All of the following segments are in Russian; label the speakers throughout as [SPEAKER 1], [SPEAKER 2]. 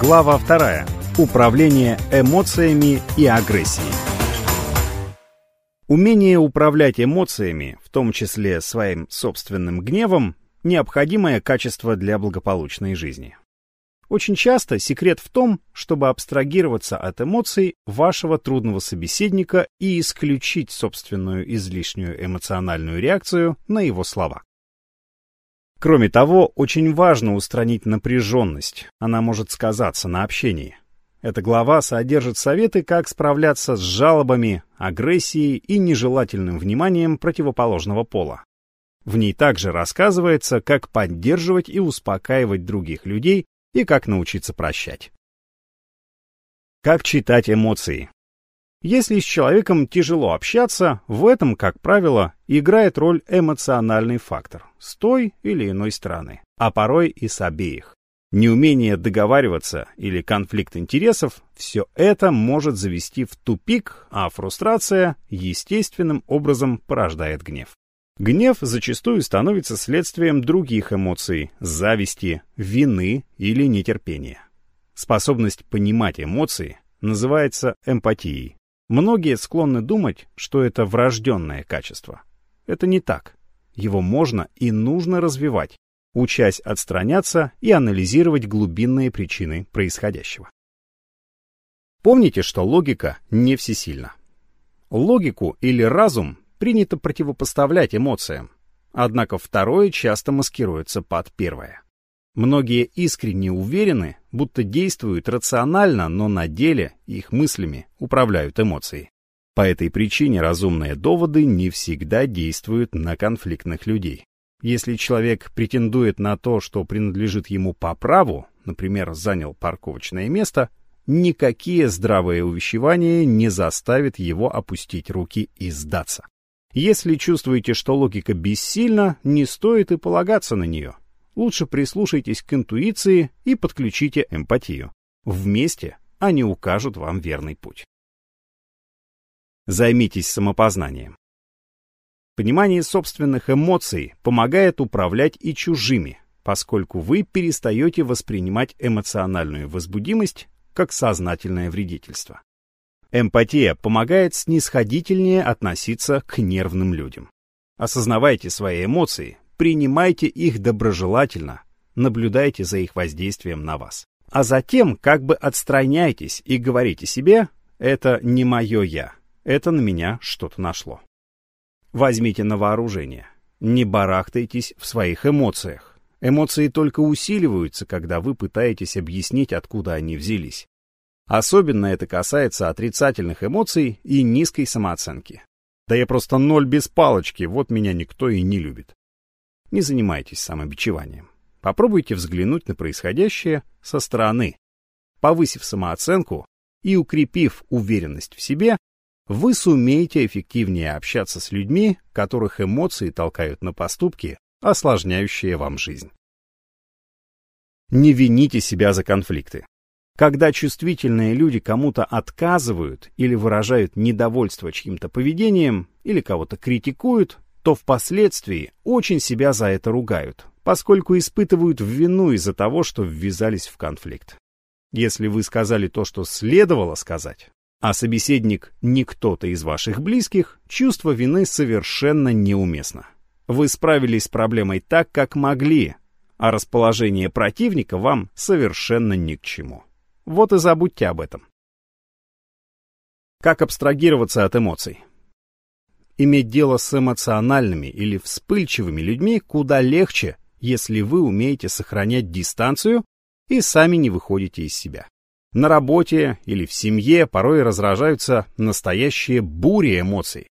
[SPEAKER 1] Глава 2. Управление эмоциями и агрессией. Умение управлять эмоциями, в том числе своим собственным гневом, необходимое качество для благополучной жизни. Очень часто секрет в том, чтобы абстрагироваться от эмоций вашего трудного собеседника и исключить собственную излишнюю эмоциональную реакцию на его слова. Кроме того, очень важно устранить напряженность. Она может сказаться на общении. Эта глава содержит советы, как справляться с жалобами, агрессией и нежелательным вниманием противоположного пола. В ней также рассказывается, как поддерживать и успокаивать других людей и как научиться прощать. Как читать эмоции? Если с человеком тяжело общаться, в этом, как правило, играет роль эмоциональный фактор с той или иной стороны, а порой и с обеих. Неумение договариваться или конфликт интересов – все это может завести в тупик, а фрустрация естественным образом порождает гнев. Гнев зачастую становится следствием других эмоций – зависти, вины или нетерпения. Способность понимать эмоции называется эмпатией. Многие склонны думать, что это врожденное качество. Это не так. Его можно и нужно развивать, учась отстраняться и анализировать глубинные причины происходящего. Помните, что логика не всесильна. Логику или разум принято противопоставлять эмоциям, однако второе часто маскируется под первое. Многие искренне уверены, будто действуют рационально, но на деле их мыслями управляют эмоции. По этой причине разумные доводы не всегда действуют на конфликтных людей. Если человек претендует на то, что принадлежит ему по праву, например, занял парковочное место, никакие здравые увещевания не заставят его опустить руки и сдаться. Если чувствуете, что логика бессильна, не стоит и полагаться на нее лучше прислушайтесь к интуиции и подключите эмпатию. Вместе они укажут вам верный путь. Займитесь самопознанием. Понимание собственных эмоций помогает управлять и чужими, поскольку вы перестаете воспринимать эмоциональную возбудимость как сознательное вредительство. Эмпатия помогает снисходительнее относиться к нервным людям. Осознавайте свои эмоции принимайте их доброжелательно, наблюдайте за их воздействием на вас. А затем как бы отстраняйтесь и говорите себе «это не мое я, это на меня что-то нашло». Возьмите на вооружение. Не барахтайтесь в своих эмоциях. Эмоции только усиливаются, когда вы пытаетесь объяснить, откуда они взялись. Особенно это касается отрицательных эмоций и низкой самооценки. Да я просто ноль без палочки, вот меня никто и не любит не занимайтесь самобичеванием. Попробуйте взглянуть на происходящее со стороны. Повысив самооценку и укрепив уверенность в себе, вы сумеете эффективнее общаться с людьми, которых эмоции толкают на поступки, осложняющие вам жизнь. Не вините себя за конфликты. Когда чувствительные люди кому-то отказывают или выражают недовольство чьим-то поведением, или кого-то критикуют, то впоследствии очень себя за это ругают, поскольку испытывают вину из-за того, что ввязались в конфликт. Если вы сказали то, что следовало сказать, а собеседник не кто-то из ваших близких, чувство вины совершенно неуместно. Вы справились с проблемой так, как могли, а расположение противника вам совершенно ни к чему. Вот и забудьте об этом. Как абстрагироваться от эмоций? иметь дело с эмоциональными или вспыльчивыми людьми куда легче, если вы умеете сохранять дистанцию и сами не выходите из себя. На работе или в семье порой разражаются настоящие бури эмоций.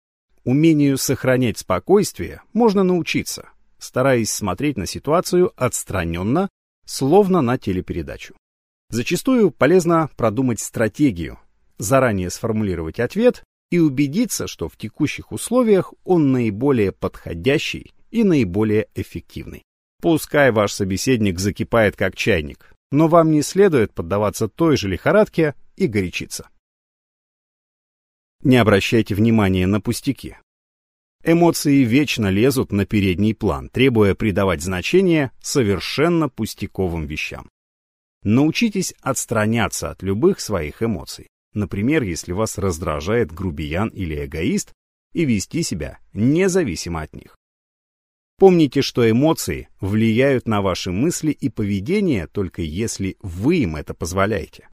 [SPEAKER 1] Умению сохранять спокойствие можно научиться, стараясь смотреть на ситуацию отстраненно, словно на телепередачу. Зачастую полезно продумать стратегию, заранее сформулировать ответ и убедиться, что в текущих условиях он наиболее подходящий и наиболее эффективный. Пускай ваш собеседник закипает как чайник, но вам не следует поддаваться той же лихорадке и горячиться. Не обращайте внимания на пустяки. Эмоции вечно лезут на передний план, требуя придавать значение совершенно пустяковым вещам. Научитесь отстраняться от любых своих эмоций например, если вас раздражает грубиян или эгоист, и вести себя независимо от них. Помните, что эмоции влияют на ваши мысли и поведение только если вы им это позволяете.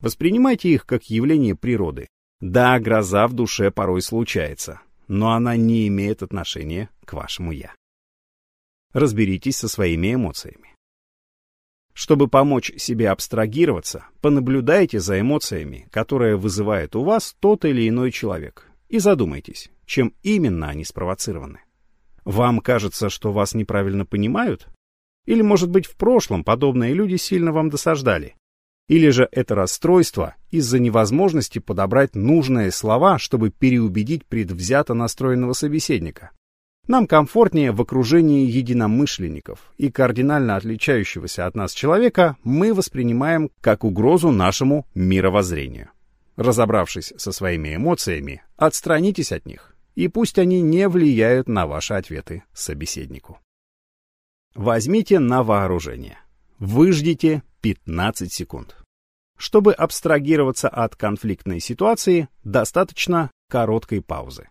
[SPEAKER 1] Воспринимайте их как явление природы. Да, гроза в душе порой случается, но она не имеет отношения к вашему «я». Разберитесь со своими эмоциями. Чтобы помочь себе абстрагироваться, понаблюдайте за эмоциями, которые вызывает у вас тот или иной человек, и задумайтесь, чем именно они спровоцированы. Вам кажется, что вас неправильно понимают? Или, может быть, в прошлом подобные люди сильно вам досаждали? Или же это расстройство из-за невозможности подобрать нужные слова, чтобы переубедить предвзято настроенного собеседника? Нам комфортнее в окружении единомышленников, и кардинально отличающегося от нас человека мы воспринимаем как угрозу нашему мировоззрению. Разобравшись со своими эмоциями, отстранитесь от них, и пусть они не влияют на ваши ответы собеседнику. Возьмите на вооружение. Выждите 15 секунд. Чтобы абстрагироваться от конфликтной ситуации, достаточно короткой паузы.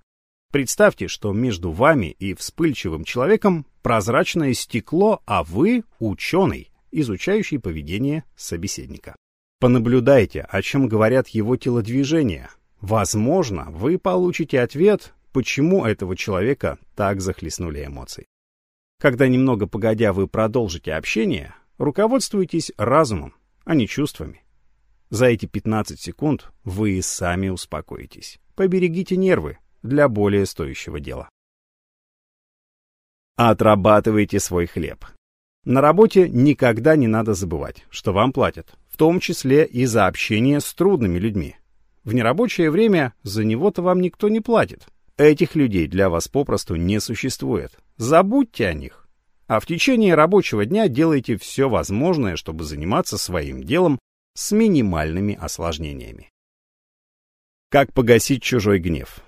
[SPEAKER 1] Представьте, что между вами и вспыльчивым человеком прозрачное стекло, а вы ученый, изучающий поведение собеседника. Понаблюдайте, о чем говорят его телодвижения. Возможно, вы получите ответ, почему этого человека так захлестнули эмоции. Когда немного погодя вы продолжите общение, руководствуйтесь разумом, а не чувствами. За эти 15 секунд вы и сами успокоитесь. Поберегите нервы, для более стоящего дела. Отрабатывайте свой хлеб. На работе никогда не надо забывать, что вам платят, в том числе и за общение с трудными людьми. В нерабочее время за него-то вам никто не платит. Этих людей для вас попросту не существует. Забудьте о них. А в течение рабочего дня делайте все возможное, чтобы заниматься своим делом с минимальными осложнениями. Как погасить чужой гнев?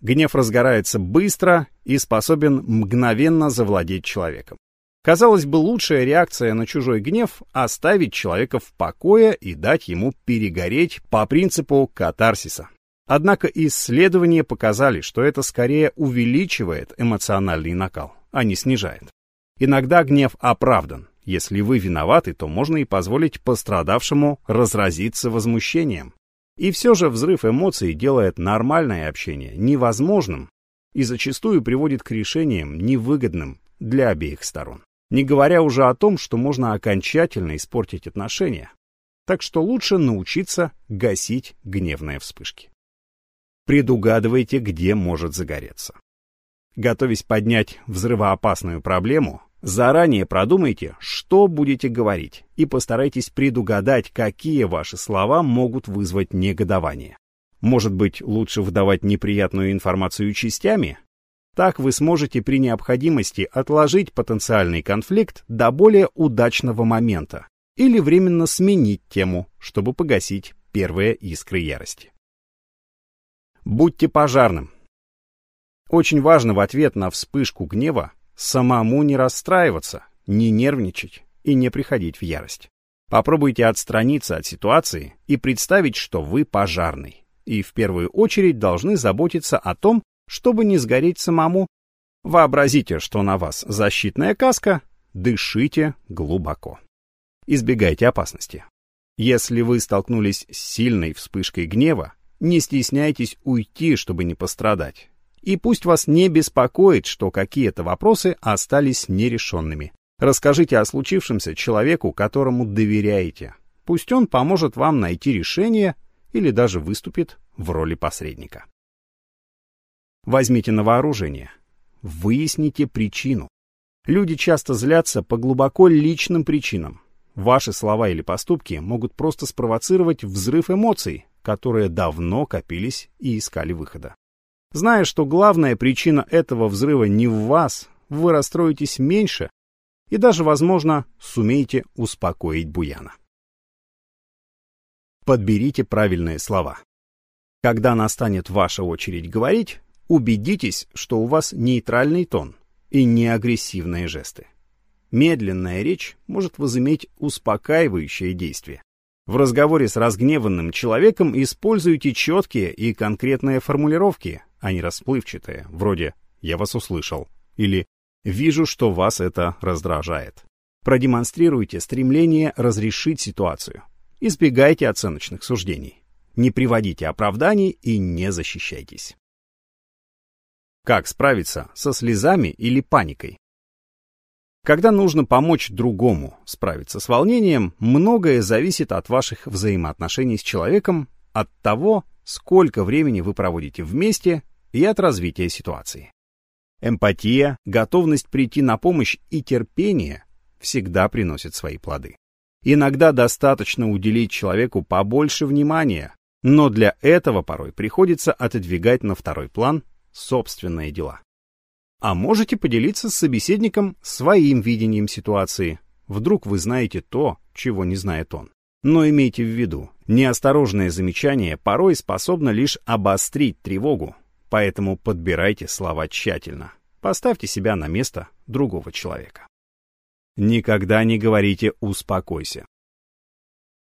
[SPEAKER 1] гнев разгорается быстро и способен мгновенно завладеть человеком. Казалось бы, лучшая реакция на чужой гнев – оставить человека в покое и дать ему перегореть по принципу катарсиса. Однако исследования показали, что это скорее увеличивает эмоциональный накал, а не снижает. Иногда гнев оправдан. Если вы виноваты, то можно и позволить пострадавшему разразиться возмущением. И все же взрыв эмоций делает нормальное общение невозможным и зачастую приводит к решениям невыгодным для обеих сторон. Не говоря уже о том, что можно окончательно испортить отношения. Так что лучше научиться гасить гневные вспышки. Предугадывайте, где может загореться. Готовясь поднять взрывоопасную проблему, Заранее продумайте, что будете говорить, и постарайтесь предугадать, какие ваши слова могут вызвать негодование. Может быть, лучше выдавать неприятную информацию частями? Так вы сможете при необходимости отложить потенциальный конфликт до более удачного момента или временно сменить тему, чтобы погасить первые искры ярости. Будьте пожарным. Очень важно в ответ на вспышку гнева самому не расстраиваться, не нервничать и не приходить в ярость. Попробуйте отстраниться от ситуации и представить, что вы пожарный, и в первую очередь должны заботиться о том, чтобы не сгореть самому. Вообразите, что на вас защитная каска, дышите глубоко. Избегайте опасности. Если вы столкнулись с сильной вспышкой гнева, не стесняйтесь уйти, чтобы не пострадать. И пусть вас не беспокоит, что какие-то вопросы остались нерешенными. Расскажите о случившемся человеку, которому доверяете. Пусть он поможет вам найти решение или даже выступит в роли посредника. Возьмите на вооружение. Выясните причину. Люди часто злятся по глубоко личным причинам. Ваши слова или поступки могут просто спровоцировать взрыв эмоций, которые давно копились и искали выхода. Зная, что главная причина этого взрыва не в вас, вы расстроитесь меньше и даже, возможно, сумеете успокоить Буяна. Подберите правильные слова. Когда настанет ваша очередь говорить, убедитесь, что у вас нейтральный тон и неагрессивные жесты. Медленная речь может возыметь успокаивающее действие. В разговоре с разгневанным человеком используйте четкие и конкретные формулировки, а не расплывчатые, вроде «я вас услышал» или «вижу, что вас это раздражает». Продемонстрируйте стремление разрешить ситуацию. Избегайте оценочных суждений. Не приводите оправданий и не защищайтесь. Как справиться со слезами или паникой? Когда нужно помочь другому справиться с волнением, многое зависит от ваших взаимоотношений с человеком, от того, сколько времени вы проводите вместе и от развития ситуации. Эмпатия, готовность прийти на помощь и терпение всегда приносят свои плоды. Иногда достаточно уделить человеку побольше внимания, но для этого порой приходится отодвигать на второй план собственные дела. А можете поделиться с собеседником своим видением ситуации. Вдруг вы знаете то, чего не знает он. Но имейте в виду, Неосторожное замечание порой способно лишь обострить тревогу, поэтому подбирайте слова тщательно. Поставьте себя на место другого человека. Никогда не говорите «успокойся».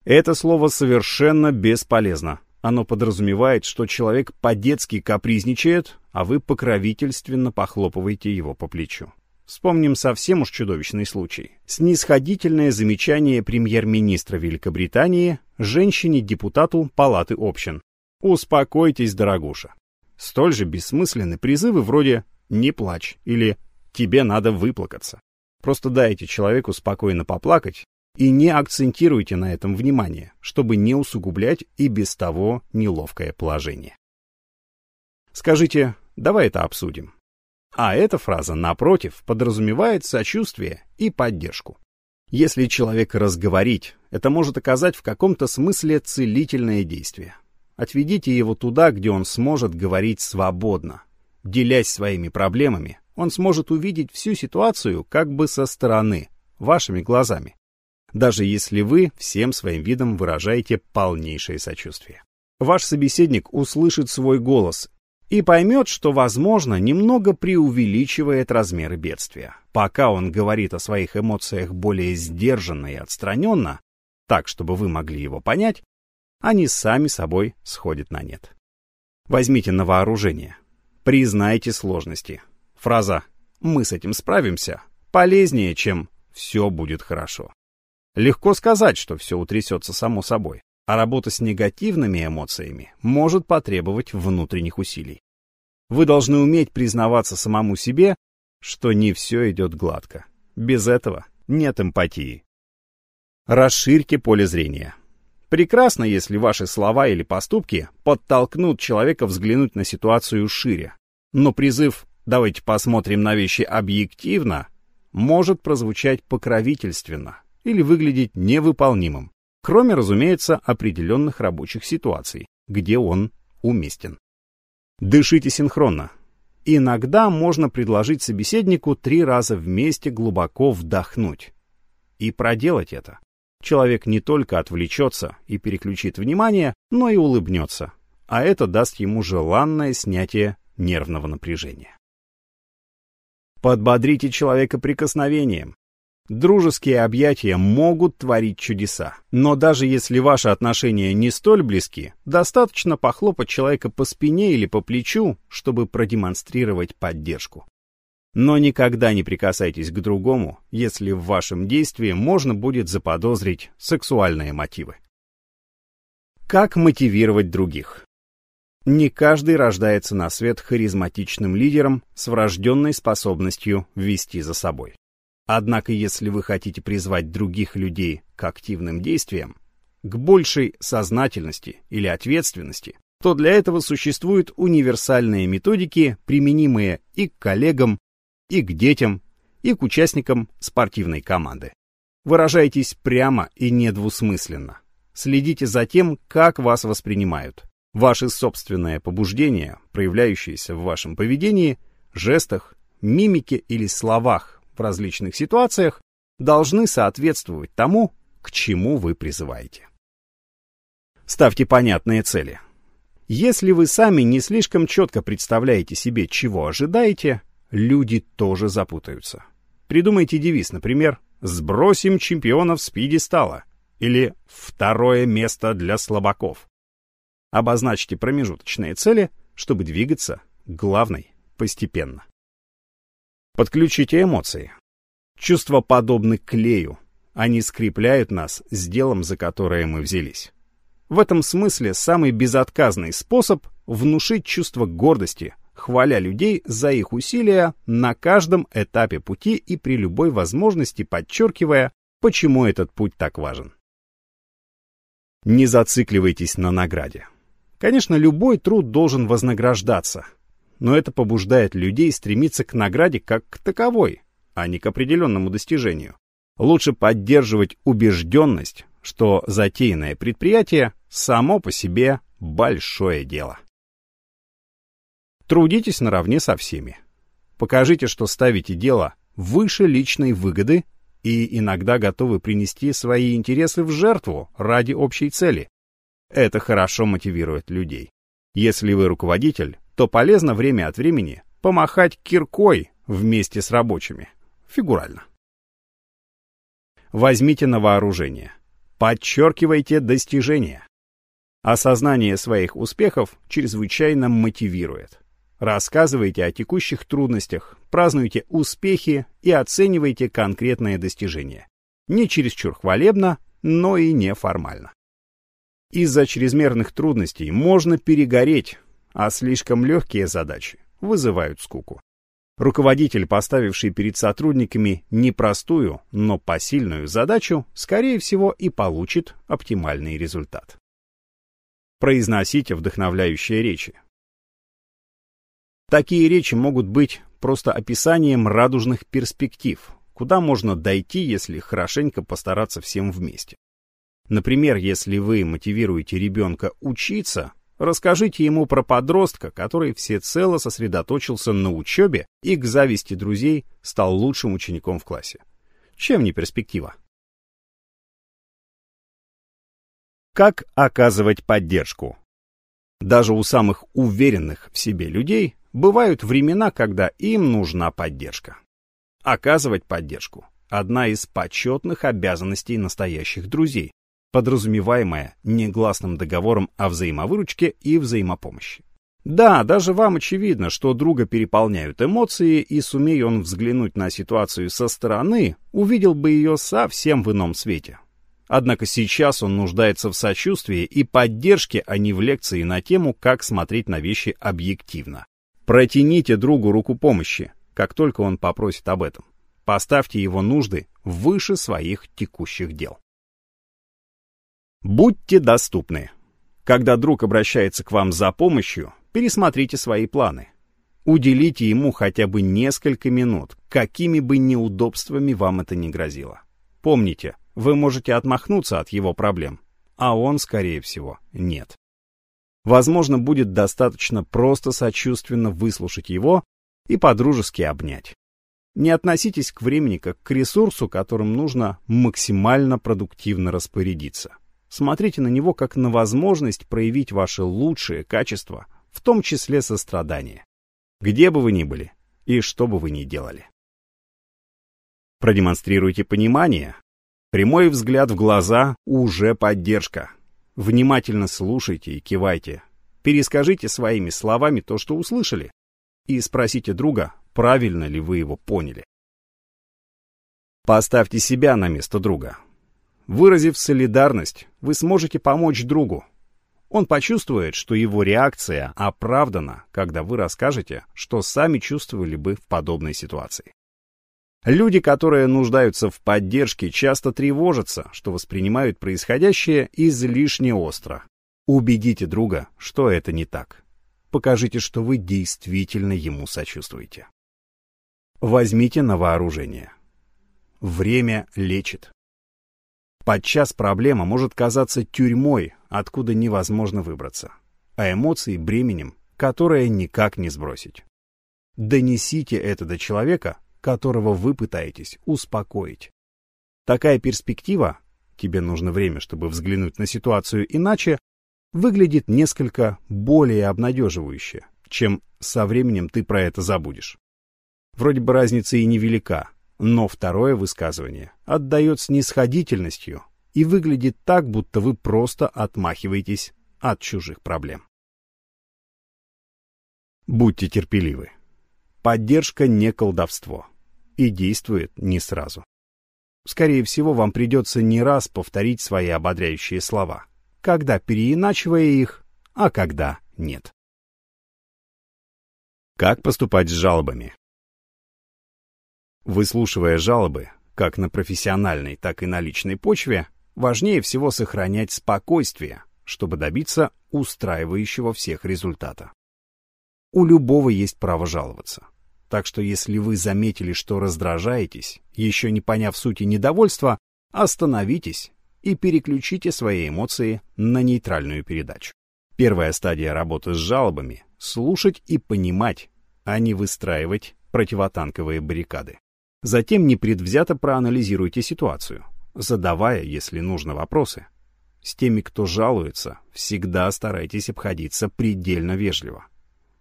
[SPEAKER 1] Это слово совершенно бесполезно. Оно подразумевает, что человек по-детски капризничает, а вы покровительственно похлопываете его по плечу. Вспомним совсем уж чудовищный случай. Снисходительное замечание премьер-министра Великобритании женщине-депутату Палаты общин. «Успокойтесь, дорогуша». Столь же бессмысленны призывы вроде «не плачь» или «тебе надо выплакаться». Просто дайте человеку спокойно поплакать и не акцентируйте на этом внимание, чтобы не усугублять и без того неловкое положение. Скажите, давай это обсудим. А эта фраза, напротив, подразумевает сочувствие и поддержку. Если человек разговорить, это может оказать в каком-то смысле целительное действие. Отведите его туда, где он сможет говорить свободно. Делясь своими проблемами, он сможет увидеть всю ситуацию как бы со стороны, вашими глазами. Даже если вы всем своим видом выражаете полнейшее сочувствие. Ваш собеседник услышит свой голос и поймет, что, возможно, немного преувеличивает размеры бедствия. Пока он говорит о своих эмоциях более сдержанно и отстраненно, так, чтобы вы могли его понять, они сами собой сходят на нет. Возьмите на вооружение. Признайте сложности. Фраза «мы с этим справимся» полезнее, чем «все будет хорошо». Легко сказать, что все утрясется само собой а работа с негативными эмоциями может потребовать внутренних усилий. Вы должны уметь признаваться самому себе, что не все идет гладко. Без этого нет эмпатии. Расширьте поле зрения. Прекрасно, если ваши слова или поступки подтолкнут человека взглянуть на ситуацию шире. Но призыв «давайте посмотрим на вещи объективно» может прозвучать покровительственно или выглядеть невыполнимым кроме, разумеется, определенных рабочих ситуаций, где он уместен. Дышите синхронно. Иногда можно предложить собеседнику три раза вместе глубоко вдохнуть. И проделать это. Человек не только отвлечется и переключит внимание, но и улыбнется. А это даст ему желанное снятие нервного напряжения. Подбодрите человека прикосновением. Дружеские объятия могут творить чудеса. Но даже если ваши отношения не столь близки, достаточно похлопать человека по спине или по плечу, чтобы продемонстрировать поддержку. Но никогда не прикасайтесь к другому, если в вашем действии можно будет заподозрить сексуальные мотивы. Как мотивировать других? Не каждый рождается на свет харизматичным лидером с врожденной способностью вести за собой. Однако, если вы хотите призвать других людей к активным действиям, к большей сознательности или ответственности, то для этого существуют универсальные методики, применимые и к коллегам, и к детям, и к участникам спортивной команды. Выражайтесь прямо и недвусмысленно. Следите за тем, как вас воспринимают. Ваше собственное побуждение, проявляющееся в вашем поведении, жестах, мимике или словах, в различных ситуациях должны соответствовать тому, к чему вы призываете. Ставьте понятные цели. Если вы сами не слишком четко представляете себе, чего ожидаете, люди тоже запутаются. Придумайте девиз, например, «Сбросим чемпионов с пьедестала» или «Второе место для слабаков». Обозначьте промежуточные цели, чтобы двигаться, главной, постепенно. Подключите эмоции. Чувства подобны клею. Они скрепляют нас с делом, за которое мы взялись. В этом смысле самый безотказный способ – внушить чувство гордости, хваля людей за их усилия на каждом этапе пути и при любой возможности подчеркивая, почему этот путь так важен. Не зацикливайтесь на награде. Конечно, любой труд должен вознаграждаться – но это побуждает людей стремиться к награде как к таковой, а не к определенному достижению. Лучше поддерживать убежденность, что затеянное предприятие само по себе большое дело. Трудитесь наравне со всеми. Покажите, что ставите дело выше личной выгоды и иногда готовы принести свои интересы в жертву ради общей цели. Это хорошо мотивирует людей. Если вы руководитель, то полезно время от времени помахать киркой вместе с рабочими. Фигурально. Возьмите на вооружение. Подчеркивайте достижения. Осознание своих успехов чрезвычайно мотивирует. Рассказывайте о текущих трудностях, празднуйте успехи и оценивайте конкретные достижения. Не чересчур хвалебно, но и неформально. Из-за чрезмерных трудностей можно перегореть, а слишком легкие задачи вызывают скуку. Руководитель, поставивший перед сотрудниками непростую, но посильную задачу, скорее всего и получит оптимальный результат. Произносите вдохновляющие речи. Такие речи могут быть просто описанием радужных перспектив, куда можно дойти, если хорошенько постараться всем вместе. Например, если вы мотивируете ребенка учиться, Расскажите ему про подростка, который всецело сосредоточился на учебе и к зависти друзей стал лучшим учеником в классе. Чем не перспектива? Как оказывать поддержку? Даже у самых уверенных в себе людей бывают времена, когда им нужна поддержка. Оказывать поддержку – одна из почетных обязанностей настоящих друзей, подразумеваемое негласным договором о взаимовыручке и взаимопомощи. Да, даже вам очевидно, что друга переполняют эмоции, и сумей он взглянуть на ситуацию со стороны, увидел бы ее совсем в ином свете. Однако сейчас он нуждается в сочувствии и поддержке, а не в лекции на тему, как смотреть на вещи объективно. Протяните другу руку помощи, как только он попросит об этом. Поставьте его нужды выше своих текущих дел. Будьте доступны. Когда друг обращается к вам за помощью, пересмотрите свои планы. Уделите ему хотя бы несколько минут, какими бы неудобствами вам это не грозило. Помните, вы можете отмахнуться от его проблем, а он, скорее всего, нет. Возможно, будет достаточно просто сочувственно выслушать его и подружески обнять. Не относитесь к времени как к ресурсу, которым нужно максимально продуктивно распорядиться. Смотрите на него как на возможность проявить ваши лучшие качества, в том числе сострадание. Где бы вы ни были и что бы вы ни делали. Продемонстрируйте понимание. Прямой взгляд в глаза уже поддержка. Внимательно слушайте и кивайте. Перескажите своими словами то, что услышали. И спросите друга, правильно ли вы его поняли. Поставьте себя на место друга. Выразив солидарность, вы сможете помочь другу. Он почувствует, что его реакция оправдана, когда вы расскажете, что сами чувствовали бы в подобной ситуации. Люди, которые нуждаются в поддержке, часто тревожатся, что воспринимают происходящее излишне остро. Убедите друга, что это не так. Покажите, что вы действительно ему сочувствуете. Возьмите на вооружение. Время лечит. Подчас проблема может казаться тюрьмой, откуда невозможно выбраться, а эмоции – бременем, которое никак не сбросить. Донесите это до человека, которого вы пытаетесь успокоить. Такая перспектива – тебе нужно время, чтобы взглянуть на ситуацию иначе – выглядит несколько более обнадеживающе, чем со временем ты про это забудешь. Вроде бы разница и невелика – но второе высказывание отдает снисходительностью и выглядит так, будто вы просто отмахиваетесь от чужих проблем. Будьте терпеливы. Поддержка не колдовство и действует не сразу. Скорее всего, вам придется не раз повторить свои ободряющие слова, когда переиначивая их, а когда нет. Как поступать с жалобами? Выслушивая жалобы, как на профессиональной, так и на личной почве, важнее всего сохранять спокойствие, чтобы добиться устраивающего всех результата. У любого есть право жаловаться. Так что если вы заметили, что раздражаетесь, еще не поняв сути недовольства, остановитесь и переключите свои эмоции на нейтральную передачу. Первая стадия работы с жалобами – слушать и понимать, а не выстраивать противотанковые баррикады. Затем непредвзято проанализируйте ситуацию, задавая, если нужно, вопросы. С теми, кто жалуется, всегда старайтесь обходиться предельно вежливо.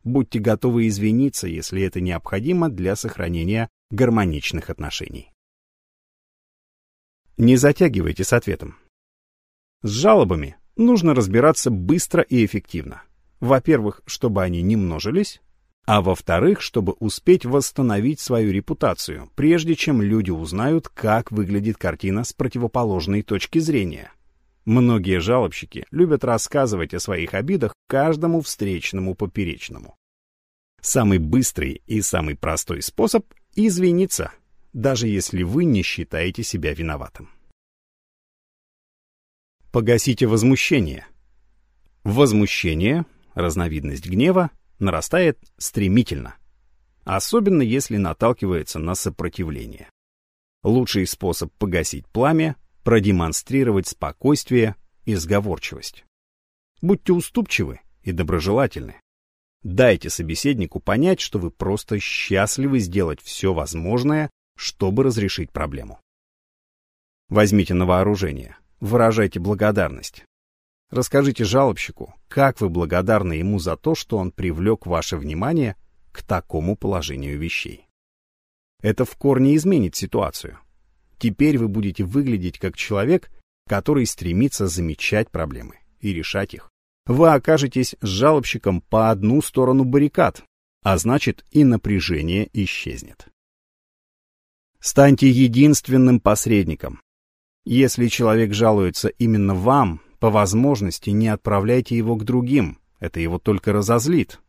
[SPEAKER 1] Будьте готовы извиниться, если это необходимо для сохранения гармоничных отношений. Не затягивайте с ответом. С жалобами нужно разбираться быстро и эффективно. Во-первых, чтобы они не множились, а во-вторых, чтобы успеть восстановить свою репутацию, прежде чем люди узнают, как выглядит картина с противоположной точки зрения. Многие жалобщики любят рассказывать о своих обидах каждому встречному поперечному. Самый быстрый и самый простой способ – извиниться, даже если вы не считаете себя виноватым. Погасите возмущение. Возмущение – разновидность гнева – нарастает стремительно, особенно если наталкивается на сопротивление. Лучший способ погасить пламя – продемонстрировать спокойствие и сговорчивость. Будьте уступчивы и доброжелательны. Дайте собеседнику понять, что вы просто счастливы сделать все возможное, чтобы разрешить проблему. Возьмите на вооружение, выражайте благодарность, Расскажите жалобщику, как вы благодарны ему за то, что он привлек ваше внимание к такому положению вещей. Это в корне изменит ситуацию. Теперь вы будете выглядеть как человек, который стремится замечать проблемы и решать их. Вы окажетесь с жалобщиком по одну сторону баррикад, а значит и напряжение исчезнет. Станьте единственным посредником. Если человек жалуется именно вам, по возможности не отправляйте его к другим, это его только разозлит.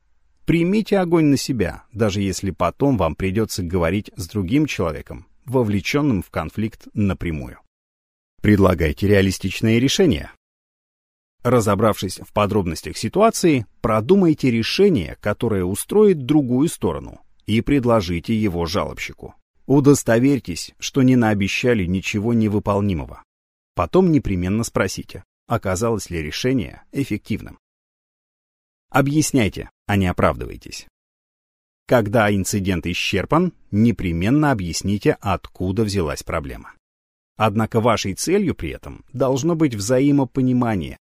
[SPEAKER 1] Примите огонь на себя, даже если потом вам придется говорить с другим человеком, вовлеченным в конфликт напрямую. Предлагайте реалистичные решения. Разобравшись в подробностях ситуации, продумайте решение, которое устроит другую сторону, и предложите его жалобщику. Удостоверьтесь, что не наобещали ничего невыполнимого. Потом непременно спросите, оказалось ли решение эффективным. Объясняйте, а не оправдывайтесь. Когда инцидент исчерпан, непременно объясните, откуда взялась проблема. Однако вашей целью при этом должно быть взаимопонимание.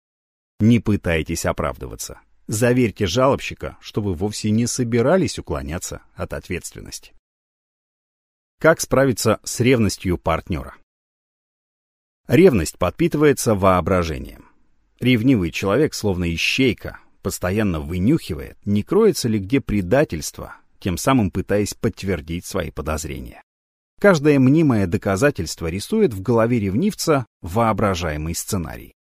[SPEAKER 1] Не пытайтесь оправдываться. Заверьте жалобщика, что вы вовсе не собирались уклоняться от ответственности. Как справиться с ревностью партнера? Ревность подпитывается воображением. Ревнивый человек, словно ищейка, постоянно вынюхивает, не кроется ли где предательство, тем самым пытаясь подтвердить свои подозрения. Каждое мнимое доказательство рисует в голове ревнивца воображаемый сценарий.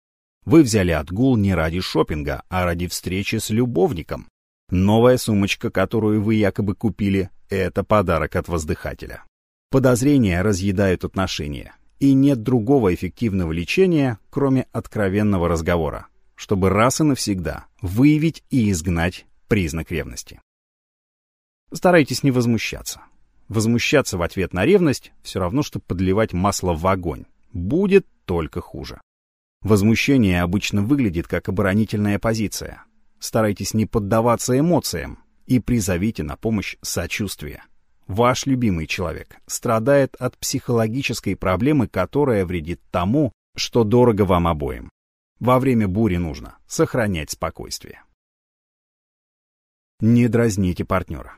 [SPEAKER 1] Вы взяли отгул не ради шопинга, а ради встречи с любовником. Новая сумочка, которую вы якобы купили, это подарок от воздыхателя. Подозрения разъедают отношения, и нет другого эффективного лечения, кроме откровенного разговора, чтобы раз и навсегда выявить и изгнать признак ревности. Старайтесь не возмущаться. Возмущаться в ответ на ревность все равно, что подливать масло в огонь. Будет только хуже. Возмущение обычно выглядит как оборонительная позиция. Старайтесь не поддаваться эмоциям и призовите на помощь сочувствие. Ваш любимый человек страдает от психологической проблемы, которая вредит тому, что дорого вам обоим. Во время бури нужно сохранять спокойствие. Не дразните партнера.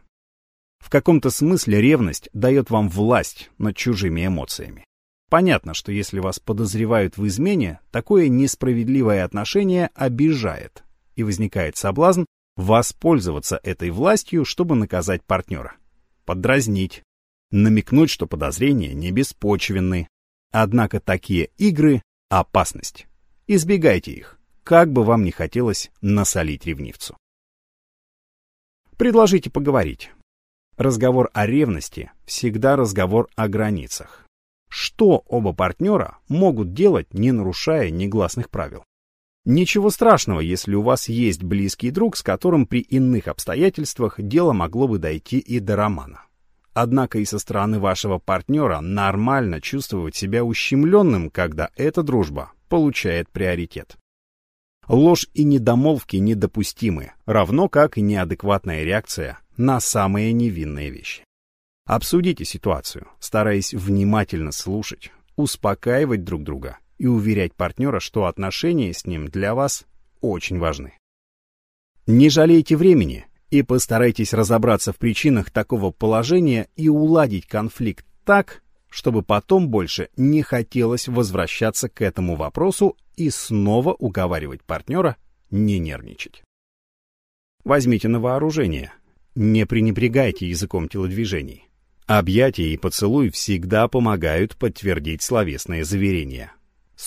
[SPEAKER 1] В каком-то смысле ревность дает вам власть над чужими эмоциями. Понятно, что если вас подозревают в измене, такое несправедливое отношение обижает, и возникает соблазн воспользоваться этой властью, чтобы наказать партнера подразнить, намекнуть, что подозрения не беспочвенны. Однако такие игры — опасность. Избегайте их, как бы вам ни хотелось насолить ревнивцу. Предложите поговорить. Разговор о ревности всегда разговор о границах. Что оба партнера могут делать, не нарушая негласных правил? Ничего страшного, если у вас есть близкий друг, с которым при иных обстоятельствах дело могло бы дойти и до романа. Однако и со стороны вашего партнера нормально чувствовать себя ущемленным, когда эта дружба получает приоритет. Ложь и недомолвки недопустимы, равно как и неадекватная реакция на самые невинные вещи. Обсудите ситуацию, стараясь внимательно слушать, успокаивать друг друга и уверять партнера, что отношения с ним для вас очень важны. Не жалейте времени и постарайтесь разобраться в причинах такого положения и уладить конфликт так, чтобы потом больше не хотелось возвращаться к этому вопросу и снова уговаривать партнера не нервничать. Возьмите на вооружение. Не пренебрегайте языком телодвижений. Объятия и поцелуй всегда помогают подтвердить словесное заверение.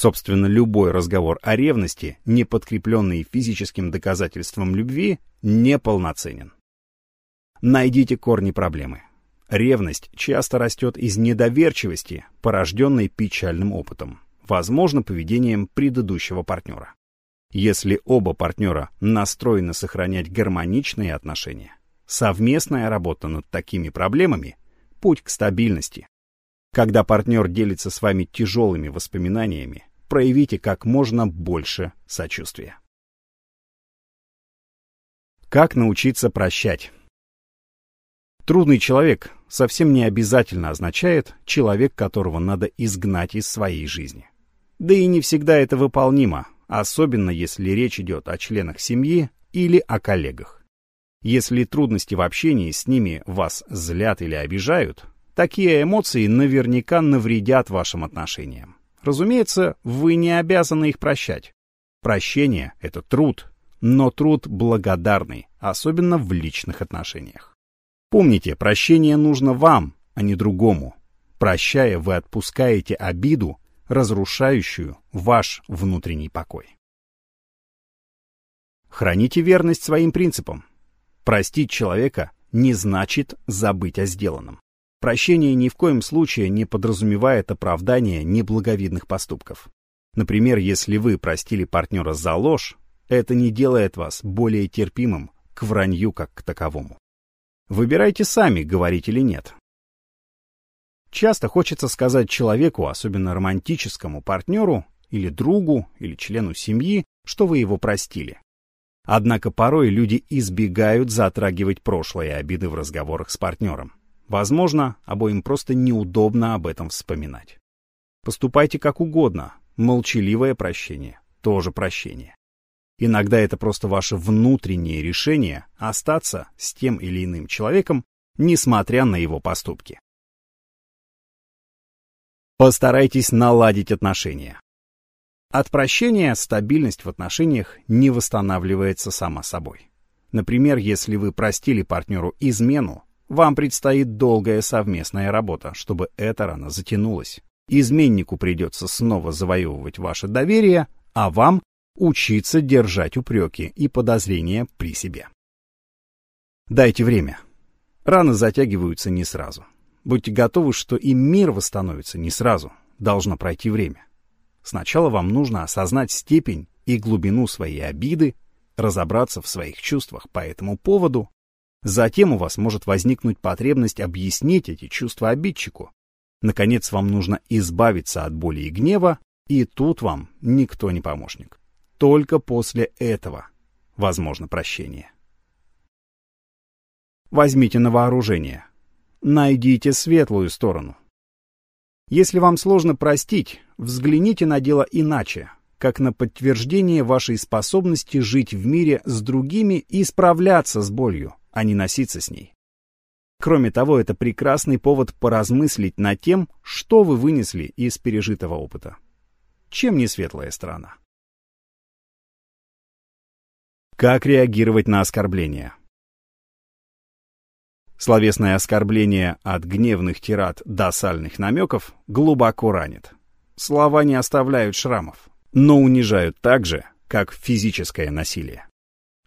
[SPEAKER 1] Собственно, любой разговор о ревности, не подкрепленный физическим доказательством любви, неполноценен. Найдите корни проблемы. Ревность часто растет из недоверчивости, порожденной печальным опытом, возможно, поведением предыдущего партнера. Если оба партнера настроены сохранять гармоничные отношения, совместная работа над такими проблемами – путь к стабильности. Когда партнер делится с вами тяжелыми воспоминаниями, проявите как можно больше сочувствия. Как научиться прощать? Трудный человек совсем не обязательно означает человек, которого надо изгнать из своей жизни. Да и не всегда это выполнимо, особенно если речь идет о членах семьи или о коллегах. Если трудности в общении с ними вас злят или обижают, такие эмоции наверняка навредят вашим отношениям. Разумеется, вы не обязаны их прощать. Прощение — это труд, но труд благодарный, особенно в личных отношениях. Помните, прощение нужно вам, а не другому. Прощая, вы отпускаете обиду, разрушающую ваш внутренний покой. Храните верность своим принципам. Простить человека не значит забыть о сделанном. Прощение ни в коем случае не подразумевает оправдание неблаговидных поступков. Например, если вы простили партнера за ложь, это не делает вас более терпимым к вранью как к таковому. Выбирайте сами, говорить или нет. Часто хочется сказать человеку, особенно романтическому партнеру, или другу, или члену семьи, что вы его простили. Однако порой люди избегают затрагивать прошлые обиды в разговорах с партнером. Возможно, обоим просто неудобно об этом вспоминать. Поступайте как угодно. Молчаливое прощение – тоже прощение. Иногда это просто ваше внутреннее решение остаться с тем или иным человеком, несмотря на его поступки. Постарайтесь наладить отношения. От прощения стабильность в отношениях не восстанавливается сама собой. Например, если вы простили партнеру измену, вам предстоит долгая совместная работа, чтобы эта рана затянулась. Изменнику придется снова завоевывать ваше доверие, а вам учиться держать упреки и подозрения при себе. Дайте время. Раны затягиваются не сразу. Будьте готовы, что и мир восстановится не сразу. Должно пройти время. Сначала вам нужно осознать степень и глубину своей обиды, разобраться в своих чувствах по этому поводу, Затем у вас может возникнуть потребность объяснить эти чувства обидчику. Наконец, вам нужно избавиться от боли и гнева, и тут вам никто не помощник. Только после этого возможно прощение. Возьмите на вооружение. Найдите светлую сторону. Если вам сложно простить, взгляните на дело иначе, как на подтверждение вашей способности жить в мире с другими и справляться с болью а не носиться с ней. Кроме того, это прекрасный повод поразмыслить над тем, что вы вынесли из пережитого опыта. Чем не светлая страна? Как реагировать на оскорбления? Словесное оскорбление от гневных тират до сальных намеков глубоко ранит. Слова не оставляют шрамов, но унижают так же, как физическое насилие.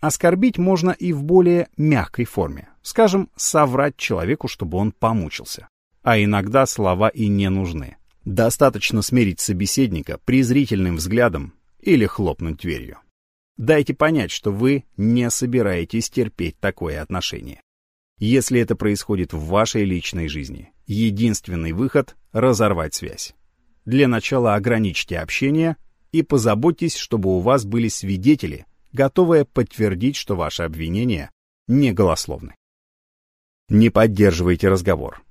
[SPEAKER 1] Оскорбить можно и в более мягкой форме. Скажем, соврать человеку, чтобы он помучился. А иногда слова и не нужны. Достаточно смирить собеседника презрительным взглядом или хлопнуть дверью. Дайте понять, что вы не собираетесь терпеть такое отношение. Если это происходит в вашей личной жизни, единственный выход – разорвать связь. Для начала ограничьте общение и позаботьтесь, чтобы у вас были свидетели – готовая подтвердить, что ваши обвинения не голословны. Не поддерживайте разговор.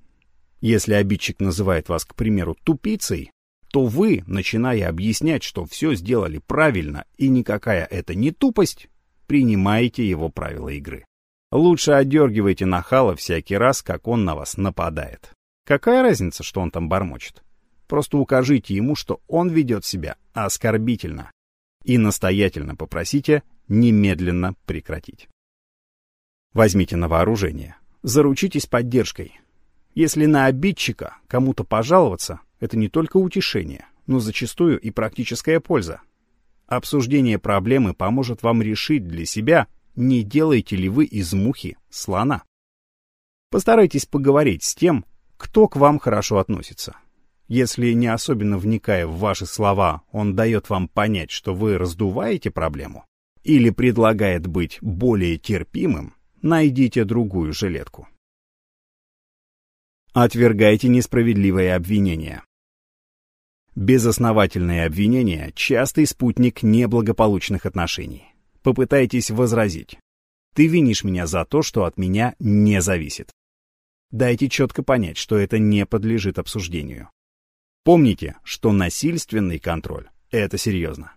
[SPEAKER 1] Если обидчик называет вас, к примеру, тупицей, то вы, начиная объяснять, что все сделали правильно и никакая это не тупость, принимаете его правила игры. Лучше одергивайте нахала всякий раз, как он на вас нападает. Какая разница, что он там бормочет? Просто укажите ему, что он ведет себя оскорбительно и настоятельно попросите немедленно прекратить. Возьмите на вооружение. Заручитесь поддержкой. Если на обидчика кому-то пожаловаться, это не только утешение, но зачастую и практическая польза. Обсуждение проблемы поможет вам решить для себя, не делаете ли вы из мухи слона. Постарайтесь поговорить с тем, кто к вам хорошо относится. Если не особенно вникая в ваши слова, он дает вам понять, что вы раздуваете проблему или предлагает быть более терпимым, найдите другую жилетку. Отвергайте несправедливые обвинения. Безосновательные обвинения – частый спутник неблагополучных отношений. Попытайтесь возразить. Ты винишь меня за то, что от меня не зависит. Дайте четко понять, что это не подлежит обсуждению. Помните, что насильственный контроль – это серьезно.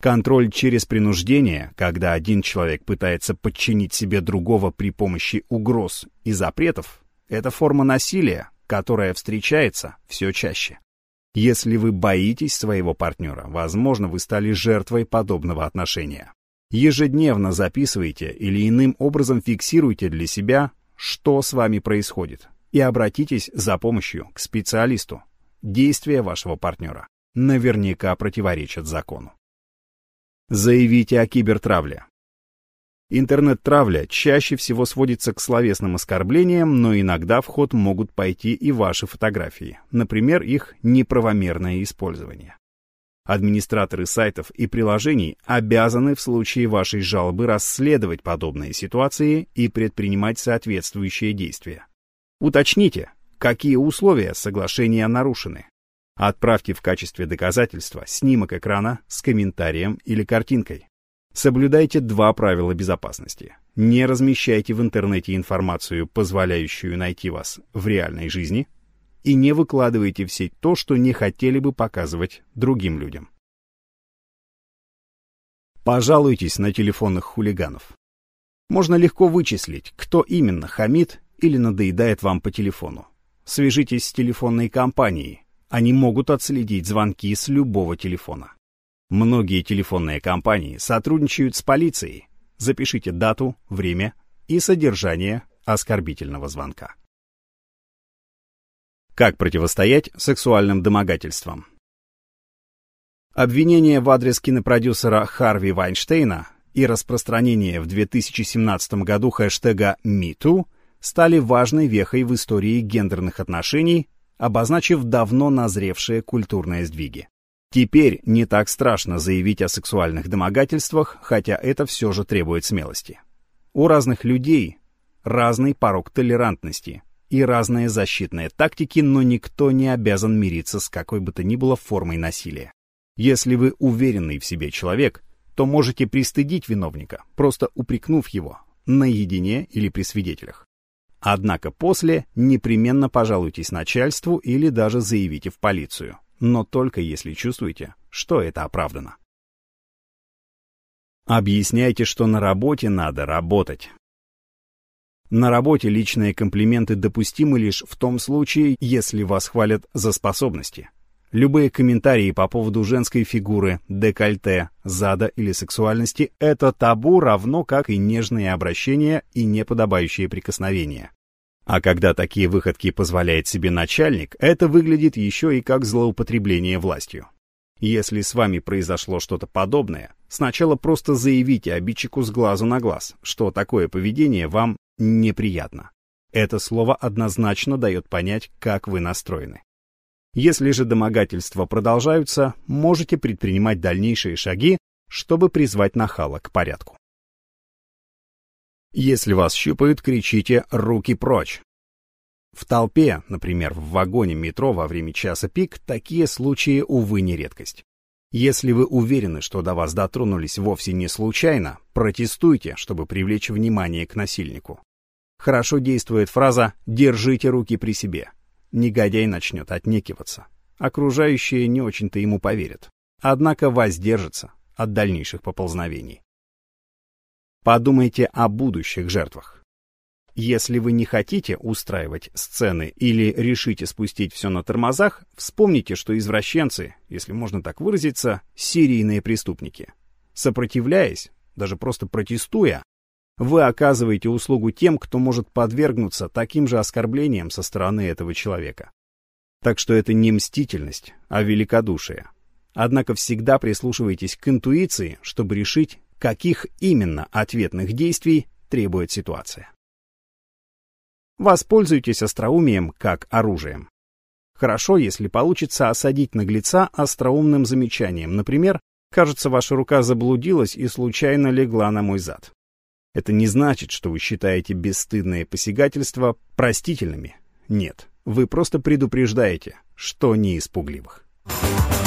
[SPEAKER 1] Контроль через принуждение, когда один человек пытается подчинить себе другого при помощи угроз и запретов, это форма насилия, которая встречается все чаще. Если вы боитесь своего партнера, возможно, вы стали жертвой подобного отношения. Ежедневно записывайте или иным образом фиксируйте для себя, что с вами происходит, и обратитесь за помощью к специалисту действия вашего партнера наверняка противоречат закону. Заявите о кибертравле. Интернет-травля чаще всего сводится к словесным оскорблениям, но иногда в ход могут пойти и ваши фотографии, например, их неправомерное использование. Администраторы сайтов и приложений обязаны в случае вашей жалобы расследовать подобные ситуации и предпринимать соответствующие действия. Уточните, какие условия соглашения нарушены. Отправьте в качестве доказательства снимок экрана с комментарием или картинкой. Соблюдайте два правила безопасности. Не размещайте в интернете информацию, позволяющую найти вас в реальной жизни, и не выкладывайте в сеть то, что не хотели бы показывать другим людям. Пожалуйтесь на телефонных хулиганов. Можно легко вычислить, кто именно хамит или надоедает вам по телефону свяжитесь с телефонной компанией. Они могут отследить звонки с любого телефона. Многие телефонные компании сотрудничают с полицией. Запишите дату, время и содержание оскорбительного звонка. Как противостоять сексуальным домогательствам? Обвинение в адрес кинопродюсера Харви Вайнштейна и распространение в 2017 году хэштега «MeToo» стали важной вехой в истории гендерных отношений, обозначив давно назревшие культурные сдвиги. Теперь не так страшно заявить о сексуальных домогательствах, хотя это все же требует смелости. У разных людей разный порог толерантности и разные защитные тактики, но никто не обязан мириться с какой бы то ни было формой насилия. Если вы уверенный в себе человек, то можете пристыдить виновника, просто упрекнув его, наедине или при свидетелях. Однако после непременно пожалуйтесь начальству или даже заявите в полицию, но только если чувствуете, что это оправдано. Объясняйте, что на работе надо работать. На работе личные комплименты допустимы лишь в том случае, если вас хвалят за способности, Любые комментарии по поводу женской фигуры, декольте, зада или сексуальности – это табу, равно как и нежные обращения и неподобающие прикосновения. А когда такие выходки позволяет себе начальник, это выглядит еще и как злоупотребление властью. Если с вами произошло что-то подобное, сначала просто заявите обидчику с глазу на глаз, что такое поведение вам неприятно. Это слово однозначно дает понять, как вы настроены. Если же домогательства продолжаются, можете предпринимать дальнейшие шаги, чтобы призвать нахала к порядку. Если вас щупают, кричите «руки прочь». В толпе, например, в вагоне метро во время часа пик, такие случаи, увы, не редкость. Если вы уверены, что до вас дотронулись вовсе не случайно, протестуйте, чтобы привлечь внимание к насильнику. Хорошо действует фраза «держите руки при себе» негодяй начнет отнекиваться. Окружающие не очень-то ему поверят. Однако воздержится от дальнейших поползновений. Подумайте о будущих жертвах. Если вы не хотите устраивать сцены или решите спустить все на тормозах, вспомните, что извращенцы, если можно так выразиться, серийные преступники. Сопротивляясь, даже просто протестуя, вы оказываете услугу тем, кто может подвергнуться таким же оскорблениям со стороны этого человека. Так что это не мстительность, а великодушие. Однако всегда прислушивайтесь к интуиции, чтобы решить, каких именно ответных действий требует ситуация. Воспользуйтесь остроумием как оружием. Хорошо, если получится осадить наглеца остроумным замечанием. Например, «Кажется, ваша рука заблудилась и случайно легла на мой зад». Это не значит, что вы считаете бесстыдные посягательства простительными. Нет, вы просто предупреждаете, что не испугливых. Thank